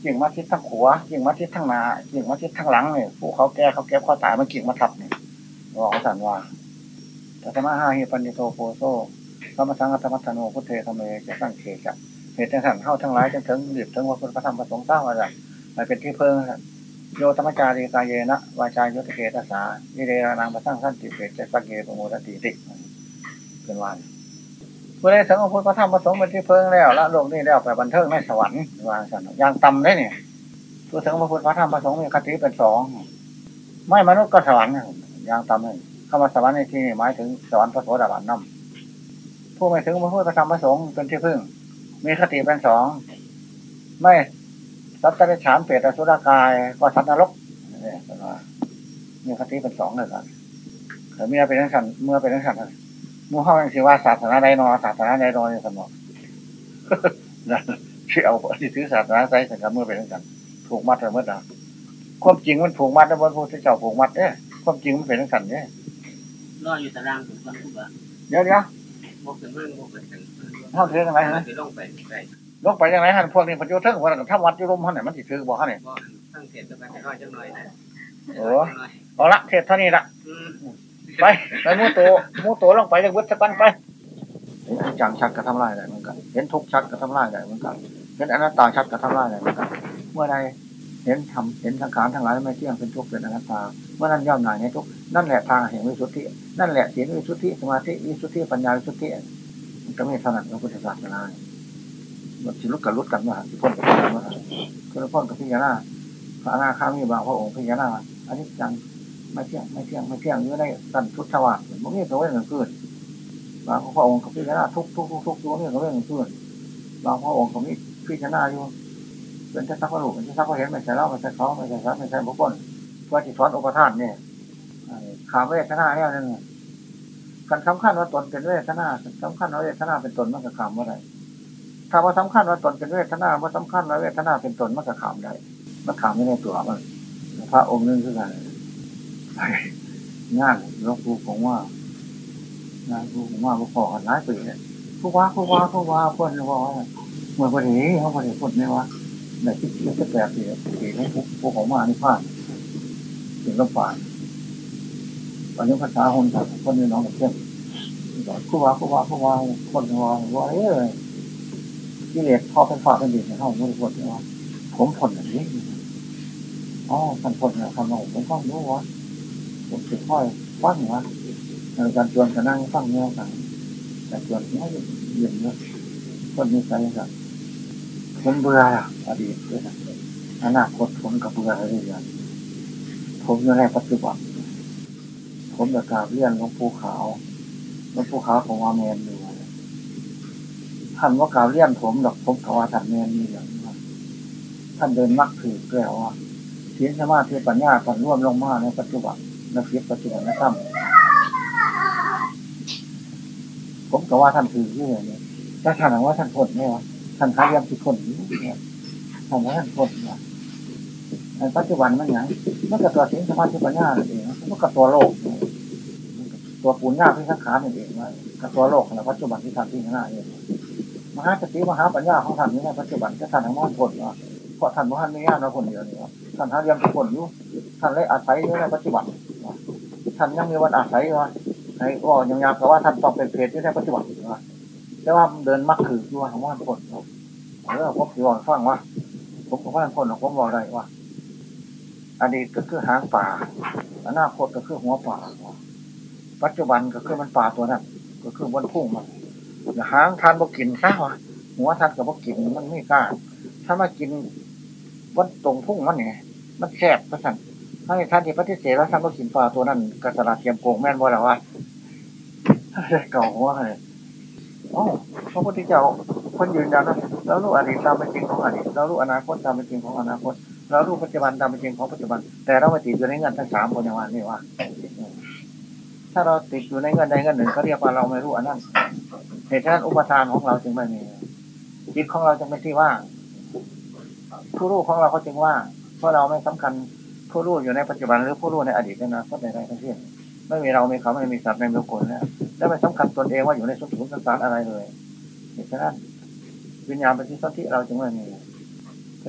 กิ่งมาทิศทั้งขวากิ่งมาทิศทั้งหน้ากิ่งมาทิศทั้งหลังเนี่ยผู้เขาแก่เขาเก็บเขาตายมันกิ่งมาทับเนี่ยบอกสันว่าแต่ธรรมะห้าฮิปันิโตโพโซธรรมสังฆธรรมธโนพุทเทธรรมเอจะตั้างเคจะ เหตุสันเท่าทั้งหลายจนถึงหยุดถึงว่าคุณพระธรรมประสงค์เศร้าอะไรมาเป็นที่เพิ่งโยธรรมจารีกายเยนะวาจายุทธเกตสาวิเดรานางมาสร้างสั้นติเกจะสักเกปโมตติติเป็นวันเมื่อได้สังฆพุทธพระธรรมประสงค์เป็นที่เพิ่งแล้วละโลกนี้แล้วไปบันเทิงในสวรรค์วางสันยางต่ำได้เนี่ยผู้สังฆพุทธพระธรรมประสงค์มีคติเป็นสองไม่มนุษย์ก็สวรรค์ยางต่ำเลยคำว่าสวรรค์ในที่นี้หมายถึงสวรรค์พระโสดาบันน้ำผู้ไม่ถึงพระพุทธธรรมประสงค์เป็นที่พึ่ง มีคติเป็นสองไม่สัตว์ได้ฉานเปรตสุรกาย ก็สัตว์นรกเนี่ยเป็นว่ามีคติเป็นสองเลยกันแต่เมื่อเป็นทั้งสันเมื่อเป็นทั้งสันมู่ห้องชื่อว่าศาสนาใดนอศาสนาใดนอเนี่ยสมองนั่นที่เอาที่ถือศาสนาใดสังกัดเมื่อเป็นทั้งสันผูกมัดเลยเมื่อไหร่ความจริงมันผูกมัดนะบนพู้ที่เจ้าผูกมัดเนี่ยความจริงมันเป็นทั้งสันเนี่ยรออยู่ตารางถึงวันทุกวันเดี๋ยวเดี๋ยวบกถึงเรื่องบกถึง เรื่องห้องเทือยังไงฮะที่ลงไปไปลงไปยังไงฮะพวกนี้พันโยเทิงวันถ้าวัดยุรมเขาเนี่ยมันติดถือบอกเขาเนี่ยบ่ตั้งเทศจะไปน้อยจังหน่อยนะโอ้เอาละเทศเท่านี้ละอืมไปไปมูโตมูโตลงไปจากวุฒิกันไปเห็นจังชัดก็ทำลายได้เหมือนกัน เห็นทุกข์ชัดก็ทำลายได้เหมือนกันเห็นอนัตตาชัดก็ทำลายได้เหมือนกัน เมื่อใดเห็นทำเห็นสังขารทั้งหลายไม่เที่ยงเป็นทุกข์เป็นอนัตตา เมื่อนั้นย่อมหน่ายในทุกข์นั่นแหละทางแห่งวิสุทธิ นั่นแหละศีลวิสุทธิสมาธิวิสุทธิปัญญาวิสุทธิมัน ก็ไม่ถนัดพระพุทธศาสนามันสิลุกกับลุดกันมาสิพ้นกับพ้นมาคือพ้นกับพิจารณาพระอนาคามีบางพระองค์พิจารณาอันนี้จังไม่เที่ยงไม่เที่ยงไม่เที่ยงอยู่ในสันทุตชวามันไม่ตัวเว้นเงินขึ้นบางพระองค์ก็พิจารณาทุกทุกทุกทุกตัวนี่ก็เว้นเงินขึ้นบางพระองค์ก็มีพิจารณาอยู่เป็นที่สักพระลูกเป็นที่สักพระเห็นไม่ใช่เล่าไม่ใช่เขาไม่ใช่สัตไม่ใช่บุคคลเพื่อที่ถอนอุปทานเนี่ยขาเวทนาเนี่ยนั่น กันสำคัญว่าตนเป็นเวทนาสำคัญว่าเวทนาเป็นตนมันก็ขามว่าไรถ้าว่าสำคัญว่าตนเป็นเวทนาว่าสำคัญว่าเวทนาเป็นตนมันก็ขามได้มันขามไม่ในตัวมันพระองค์นึงคือกันงานหลวงปู่ผมว่างานปู่ผมว่าพอกันหลายปีเนี่ยผู้ว่าผู้ว่าผู้ว่าคนว่าเมื่อวันนี้เขาวันนี้พูดไหมว่าในที่ที่จะแปลปีปีนี้ผู้ของมานี่พลาดถึงลำปางต อนนี้ภาษาคนคนนี้น้องกับเพื่อนผู้ว่าผู้ว่าผู้ว่าคนว่าว่าเอ้ยกิเลสพอเป็นฝาเป็นดินเข้าไม่ได้พูดว่าผมผลอย่างนี้อ๋อพันผลนี่ยคำว่าผมฟังรู้ว่าผมติดห้อยว่างวะในการชวนกันนั่งฟังเงี้ยกันแต่ชวนไม่เย็นเลยคนมีใจกันผมเบื่ออดีตด้วยนะอนาคตผมกับเบื่ออะไรอย่างผมอยู่ในปัจจุบัน ผมจะกราบเรียนหลวงปู่ขาวหลวงปู่ขาวของวาเมนอยู่ท่านว่ากราบเรียนผมดอกผมขาท่านเมนมีอย่างนี้ท่านเดินมักถือแก้วว่าศีลสมาธิปัญญาท่านร่วมลงมาในปัจจุบันในเพียปัจจุบันนะครับผมก็ว่าท่านถือที่ไหนเนี่ยถ้าท่านว่าท่านพ้นไหมวะท่านค้าเรียมที่พ้นเนี่ยท่านว่าท่านพ้นนะในปัจจุบันมันย่างมันก็ตัวศีลสมาธิปัญญาเองมันก็ตัวโลก ตัวปูนยาพิสังขารเองว่ากับตัวโลกในปัจจุบันที่ท่านที่หน้าเองมหาสติมหาปัญญาของท่านนี้ในปัจจุบันจะท่านทั้งมอดผลว่าเพราะท่านว่าท่านไม่ยากนะคนเดียวนี่ท่านหาเรียมทุกคนอยู่ท่านเลยอาศัยอยู่ในปัจจุบันท่านยังมีวันอาศัยว่าไอ้ก็ยังยากแต่ว่าท่านต้องเป็นเพศอยู่ในปัจจุบันว่าแต่ว่าเดินมักคือที่ว่าของว่าผลเออผมที่ว่าฟังว่าผมก็ว่าคนผมบอกได้ว่าอดีตก็คือหางป่าอนาคตก็คือหัวป่า ปัจจุบันก็คือมันป่าตัวนั้นก็คือวันพุ่งมันหางทานบกินซะวะหัวทานกับบกินมันไม่กล้า ถ้ามากินวันตรงพุ่งมันเนี่ยมันแคบพระสันถ้าท่านที่ปฏิเสธแล้วท่านบกินป่าตัวนั้นกระสลาเทียมโกงแม่นบ่แล้วว่าเก่าหัวเลยอ๋อพระพุทธเจ้าคนยืนยันนะแล้วรู้อดีตตามเป็นจริงของอดีตแล้วรู้อนาคตตามเป็นจริงของอนาคตแล้วรู้ปัจจุบันตามเป็นจริงของปัจจุบัน แต่เราไม่ติดอยู่ในเงินทั้งสามคนในวันนี้ว่า ถ้าเราติดอยู่ในเงินใดเงินหนึ่งเขาเรียกว่าเราไม่รู้อันนั้นเหตุฉะนั้นอุปทานของเราจึงไม่มีจิตของเราจึงเป็นที่ว่างผู้รู้ของเราเขาจึงว่างเพราะเราไม่สำคัญผู้รู้อยู่ในปัจจุบันหรือผู้รู้ในอดีตนะก็ใดๆทั้งสิ้นไม่มีเราไม่เขาไม่มีสัตว์ไม่มีบุคคลแล้วและไม่สำคัญตนเองว่าอยู่ในสุขุมสังสารอะไรเลยเหตุฉะนั้นวิญญาณเป็นที่สันติเราจึงไม่มี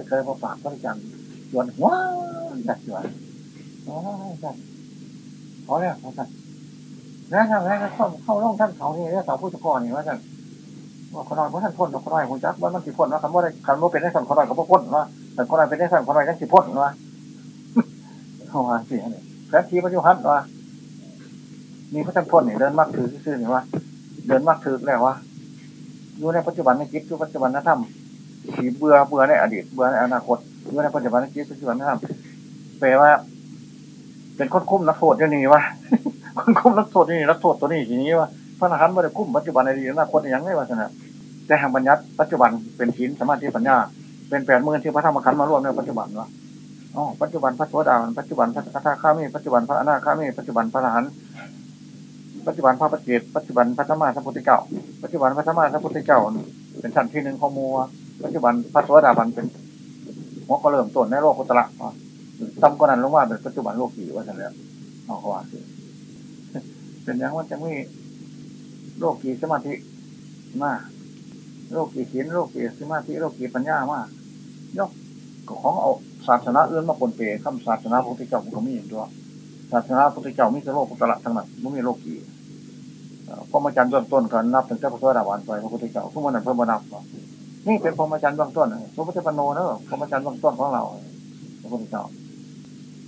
เคยพอปากก็จังจวนว้าจัดจวนว้าจัดขอแล้วขอจัด แล้วทำแล้วเข้าเข้าล่องท่านเขานี่แล้วเสาผู้สกรนี่ว่าจังว่าคนน้อยเพราะท่านพ้นคนน้อยคนจักว่ามันสิพ้นว่าคำว่าคำว่าเป็นได้สั่งคนน้อยก็พ้นว่าแต่คนน้อยเป็นได้สั่งคนน้อยก็สิพ้นว่าเข้ามาเสียเนี่ยแพทย์ทีปัจจุบันว่ามีพระท่านพ้นเนี่ยเดินมักถือซื่อเนี่ยว่าเดินมักถือแล้วว่าอยู่ในปัจจุบันในจิตอยู่ปัจจุบันนธรรมสีเบื่อเบื่อในอดีตเบื่อในอนาคตอยู่ในปัจจุบันในจิตปัจจุบันนธรรมแปลว่า เป็นคนคุ้มนักโทษอย่างนี้วะ คนคุ้มนักโทษนี่นักโทษตัวนี้ทีนี้ว่าพระอรหันต์ไม่ได้คุ้มปัจจุบันในดีอนาคตอย่างไรวะสนะแต่แห่งบัญญัติปัจจุบันเป็นศีลสมาธิปัญญา เป็นแปดหมื่นที่พระธรรมขันธ์มารวมในปัจจุบันวะอ๋อปัจจุบันพระโสดาบันปัจจุบันพระสกทาข้ามีปัจจุบันพระอนาคามีปัจจุบันพระอรหันต์ปัจจุบันพระปฏิเจตปัจจุบันพระธรรมสัมพุทธเจ้าปัจจุบันพระธรรมสัมพุทธเจ้าเป็นชั้นที่หนึ่งของมัวปัจจุบันพระโสดาบันเป็นหัวก็เริ่มต้นในโลกุตระต่ำกว่านั้นลงมาเป็นปัจจุบันโลกีว่าสันแล้วเอาขวาสิ เป็นอย่างว่าจะม่โลกกี่สมาธิมากโลกกี่ศีลโลกกี่สมาธิโลกกี่ปัญญามากยกของเอาศาสนาอื่นมาปนเปคำศาสนาพระพุทธเจ้ามันก็มีอยู่ด้วศาสนาพระพุทธเจ้ามีแต่โลกกุตระทั้งนั้นไม่มีโลกกี่พอมจันเริ่มต้นกันนับตั้งแต่พระโสดาบันไปพระพุทธเจ้าทุกวันนั้นเพิ่มมานับนี่เป็นพรหมจรรย์เบื้องต้นสมมติปโนเนอะพรหมจรรย์เบื้องต้นของเราพระพุทธเจ้า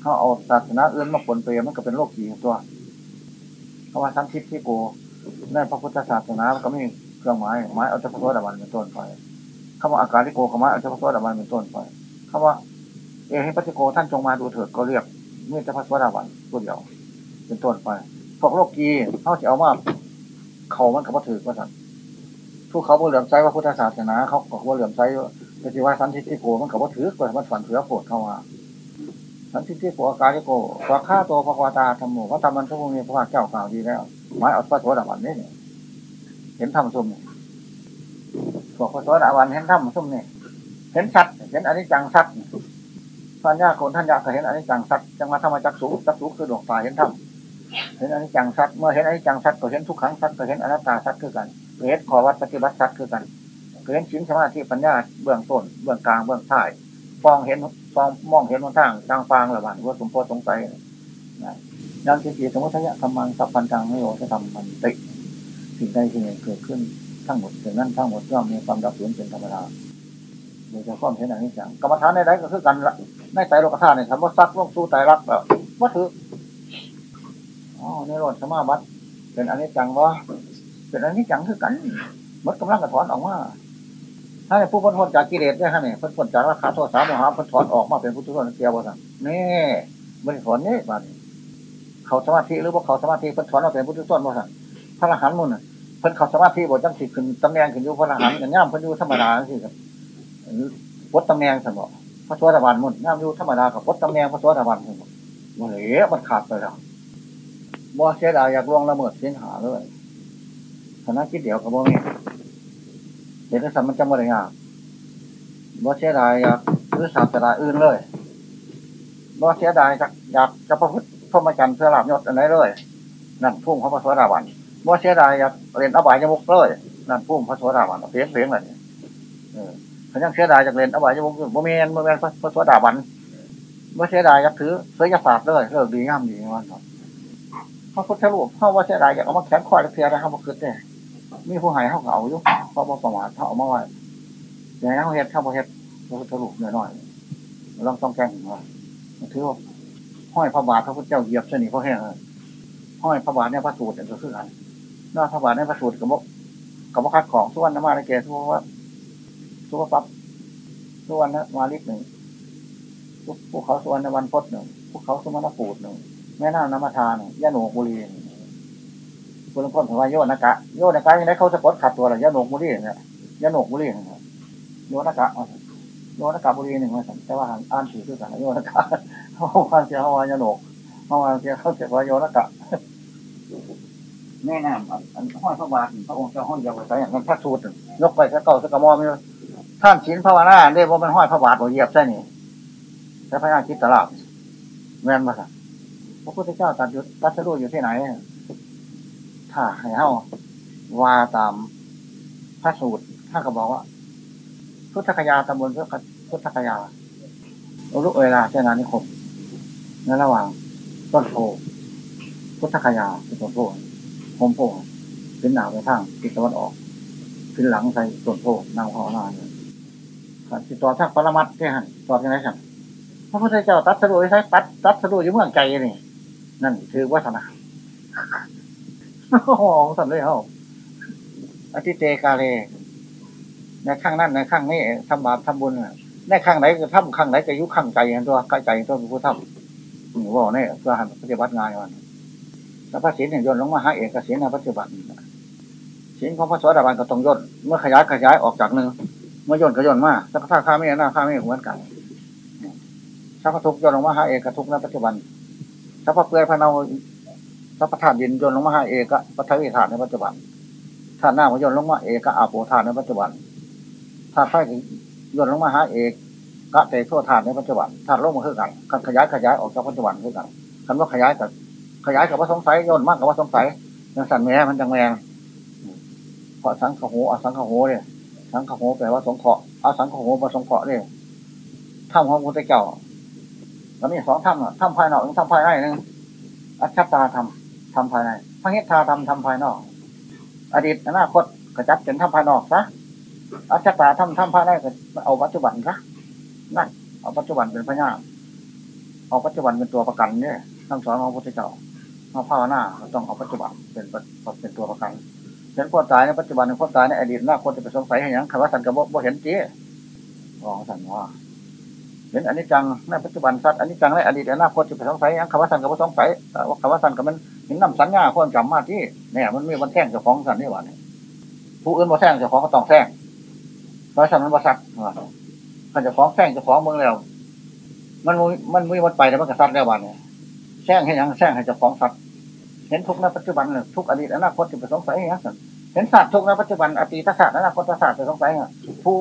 เขาเอาศาสนาอื่นมาปนเปมันก็เป็นโลกขี่ตัว เพราะว่าทั้งทิศที่โกในพระพุทธศาสนาก็ไม่มีเครื่องหมายหมายเอาเฉพาะดับมันเป็นต้นไปคำว่าอาการที่โกก็หมายเอาเฉพาะดับมันเป็นต้นไปคำว่าเอให้พระโกท่านจงมาดูเถิดก็เรียกเมื่อเฉพาะดับมันตัวเดียว เป็นต้นไปพวกโลกกีเขาจะเอามาเขามันกับพระถือว่าสันทุกเขาบ่เหลื่อมใจว่าพุทธศาสนาเขาบอกว่าเหลื่อมใจปฏิวัติสันติที่โกมันกับพระถือก็มันฝันเถือโปรดเข้ามา สันติที่โกอาการที่โกสวาข้าตัวพระวตาธรรมโมพระธรรมันทุกมีพระเจ้ากล่าวดีแล้วหมายเอาพระโสดาบันนี่เห็นธรรมซุ่มนี่พวกพระโสดาบันเห็นธรรมซุ่มนี่เห็นชัดเห็นอนิจจังชัดท่านยาคนท่านยาก็เห็นอนิจจังชัดจังมาธรรมจักสุจักสุคือดวงตาเห็นธรรมเห็นอนิจจังชัดเมื่อเห็นอนิจจังชัดก็เห็นทุกขังชัดก็เห็นอนัตตาชัดคือกันเห็นขอวัดปฏิบัติชัดคือกันเห็นชิ้นสมาธิปัญญาเบื้องต้นเบื้องกลางเบื้องท้าย ฟองเห็นฟองมองเห็นทางทางฟางระบาดว่าสมโพธิสงสัยนะยังจิตสมุทัยธรรมังสัพพันธังไม่โยจะทำมันติสิ่งใดสิ่งหนึ่งเกิดขึ้นทั้งหมดสิ่งนั้นทั้งหมดย่อมมีความดับสูญเป็นธรรมดาโดยเฉพาะเห็นอย่างนี้จังกรรมฐานในใดก็คือกันละในใจโลกธาตุเนี่ยคำว่าซักลงสู้ใจรักแบบวัตถุอ๋อในรถสมาบัติเป็นอันนี้จังวะเป็นอันนี้จังคือกันมดกำลังกระถอนออกมา ถ้าผู้พ้นพ้นจากกิเลสได้ฮะเนี่ยพ้นพ้นจากราคาโทษสามโมหะพ้นถอนออกมาเป็นพุทธชนเกียวบ่สั่งนี่บริถอนนี่บัดเขาสมาธิหรือว่าเขาสมาธิพ้นถอนมาเป็นพุทธชนบ่สั่งพระอรหันต์มุ่นเพิ่นเขาสมาธิบทจังสิขึ้นตำแหน่งขึ้นอยู่พระอรหันต์กันย่ามเพิ่นอยู่ธรรมดาสิครับวดตำแหน่งสั่งบพระสวัสดิวันมุ่นย่ามอยู่ธรรมดากับวดตำแหน่งพระสวัสดิวันสั่งบอกมันเหลวมันขาดไปแล้วบ่เสียดายอยากล่วงละเมิดเสียหาเลยคณะคิดเดียวกับบ่มี เห็นสัมมันจำบ่ได้ยากบ่เสียดายอยากหรือศาสนาอื่นเลยบ่เสียดายจากอยากจะประพฤติพรหมจรรย์เพื่อลาบยศอันไหนเลย นั่นพุ่งพระพระสวัสดิวันบ่เสียดายอยากเรียนอบายยมุกเลยนั่นพุ่งพระสวัสดิวันเพียงเพียงเลยเออเขายังเสียดายจากเรียนอบายยมุกบ่มีนบ่มีนพระสวัสดิวันบ่เสียดายอยากถือเสียศาสตร์เลยเลิกดีงามดีวันครับพระพุทธรูปเขาว่าเสียดายอยากเอามาแขนคอด้วเสียดายเขามาคืนเนี่ย มีผู้หายเขาเอาอยู่เพราะว่าประมาทเขาเอามาไว้อย่างนั้นเขาเฮ็ดเข้าเฮ็ดพระพุทธรูปหน่อยๆลองต้องแกงหัวถือว่าห้อยพระบาทพระพุทธเจ้าเหยียบเสนิเขาแห้งห้อยพระบาทเนี่ยพระสูตรก็คือกันนอกพระบาทเนี่ยพระสูตรกับกับว่าคัดของส่วนน้ำมาในเกศทุกว่าทุกว่าปั๊บส่วนนะมาลิกหนึ่งพวกเขาส่วนในวันพศหนึ่งพวกเขาสมณปูดหนึ่งแม่น้ำน้ำมาทานยะโหนกบุรี คุณลุงพ่นถือว่าโยนกะโยนกะยังไงเขาจะกดขัดตัวหรอยะโหนกบุรีเนี่ยยะโหนกบุรีโยนกะโยนกะบุรีหนึ่งมาสั่งแต่ว่าอ่านถือคือกันโยนกะเขาว่าเสียเขาว่ายะโหนกเขาว่าเสียเขาเสียว่าโยนกะแน่นอนอันห้อยพระบาทพระองค์เจ้าห้อยยาวใส่อย่างนั้นพระสูตรยกไปสักเก่าสักระมอมท่านศีลภาวนาได้ว่ามันห้อยพระบาทหัวเหยียบใช่นี่ใช้พระญาคิดตลาดแม่นมาสั่งพระพุทธเจ้าตัดยุตัดสรู้อยู่ที่ไหน ถ้าให้เฮาว่าตามพระสูตรท่าก็บอกว่า พุทธคยาตำบลพุทธคยารู้เวลาเจ้านานิคมในระหว่างต้นโพพุทธคยาคือต้นโพโฮมโพเป็นหนาวไปทางทิศตะวันออกขึ้นหลังใส่ต้นโพนางพอนาเนี่ยติดต่อทางปรมัตถ์ที่หันต่อที่ไหนสั่งพระพุทธเจ้าตัดสรุปใช้ตัดตัดสรุปอยู่เมืองไกลนี่นั่นคือวัฒนา โอ้โหสันเลยเฮาอธิเตกาเลในข้างนั้นในข้างนี้ทำบาปทำบุญในข้างไหนก็ทำข้างไหนก็ยุข้างใจตัวใกล้ใจตัวผู้ทำหนูบอกเนี่ยเพื่อหันปฏิบัติงานวันแล้วพระศีลเนี่ยย่นลงมาหาเอกศีลในปัจจุบันศีลของพระสวัสดิบาลก็ต้องย่นเมื่อขยายขยายออกจากหนึ่งเมื่อย่นก็ย่นมาสักท่าข้าไม่หน้าข้าไม่เหมือนกันสัพพทุกย่นลงมาหาเอกทุกในปัจจุบันสัพพเปลือยพระเนา สัพพธาตุดินยนลงมาใหาเอกปัทวิธาตุในปัจจุบันธาตุหน้ามันย่นลงมาเอกอาโปธาตุในปัจจุบันธาตุไฟยนลงมาหาเอกกะเตโทธาตุในปัจจุบันธาตุลมมันคือกันการขยายขยายออกจากปัจจุบันคือกันคำว่าขยายกับขยายกับว่าสงสัยย่นมากกับว่าสงสัยยังสั่นแม่มันจังแมงเพราะสังขโหอสังขโหเนี่ยสังขโหแปลว่าสงเคราะห์อสังขโหมาสงเคราะห์เนี่ยถ้ำของพระเจ้าแล้วมีสองถ้ำถ้ำภายนอกหรือถ้ำภายในนึงอัจฉตาธรรม ทำภายในพระเฮตธาธรรมทำภายนอก อดีตอนาคตกระจัดเป็นถ้ำภายนอกซะอาจารย์ทำทำพระได้ก็เอาปัจจุบันซะนั่นเอาปัจจุบันเป็นพญาเอาปัจจุบันเป็นตัวประกันเนี่ยคำสอนของพระพุทธเจ้ามาภาวนาเราต้องเอาปัจจุบันเป็นเป็นตัวประกันเห็นคนตายในปัจจุบันคนตายในอดีตหน้าคนจะไปสงสัยให้ยังคำว่าสันกับว่าเห็นจีรองสันว่าเห็นอันนี้จังในปัจจุบันสัตว์อันนี้จังในอดีตอนาคตจะไปสงสัยยังคำว่าสันกับว่าสงสัยว่าคำว่าสันกับมัน เห็นนำสัญญาคนจำมาที่เนี่ยมันไมีวันแท่งเจ้าของสันนี่หว่าเนี่ยผู้อื่นมาแท่งเจ้าของก็ต้องแท่งเพราะสันมันบสัตว์ถ้าเจ้าของแท่งเจ้าของเมืองแล้ว มันมันมีวันไปแล้วมันก็สัตว์แล้ววันเนี่ยแท่งให้ยังแท่งให้เจ้าของสัตว์เห็นทุกในปัจจุบันเลยทุกอดีตอนาคตจะไปสงสัยยังสันเห็นสัตว์ทุกในปัจจุบันอดีตศาสตร์อนาคตศาสตร์ไปสงสัยผู้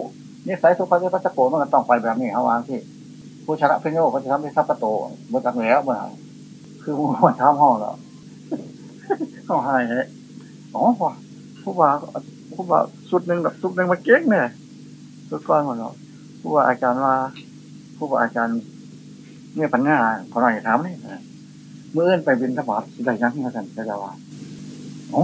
นิสัยทุกข์พระเจ้าโกมันก็ต้องไปแบบนี้เขาวางที่ผู้ชนะพิโยเขาจะทำให้ทัพปโตบนตักแล้วเมื่อคือมันทำห้องแล้ว เขาหายเลยอ๋อว่ะผู้ว่าผู้ว่าสุดหนึ่งแบบสุดหนึ่งมาเก๊กเนี่ยสุดก้อนของเราผู้ว่าอาจารย์ว่าผู้ว่าอาจารย์เนี่ยปัญญาขอหน่อยถามนี่เมื่อเอื้นไปบินทบาทได้ยังที่เขาสั่งจะว่าโอ้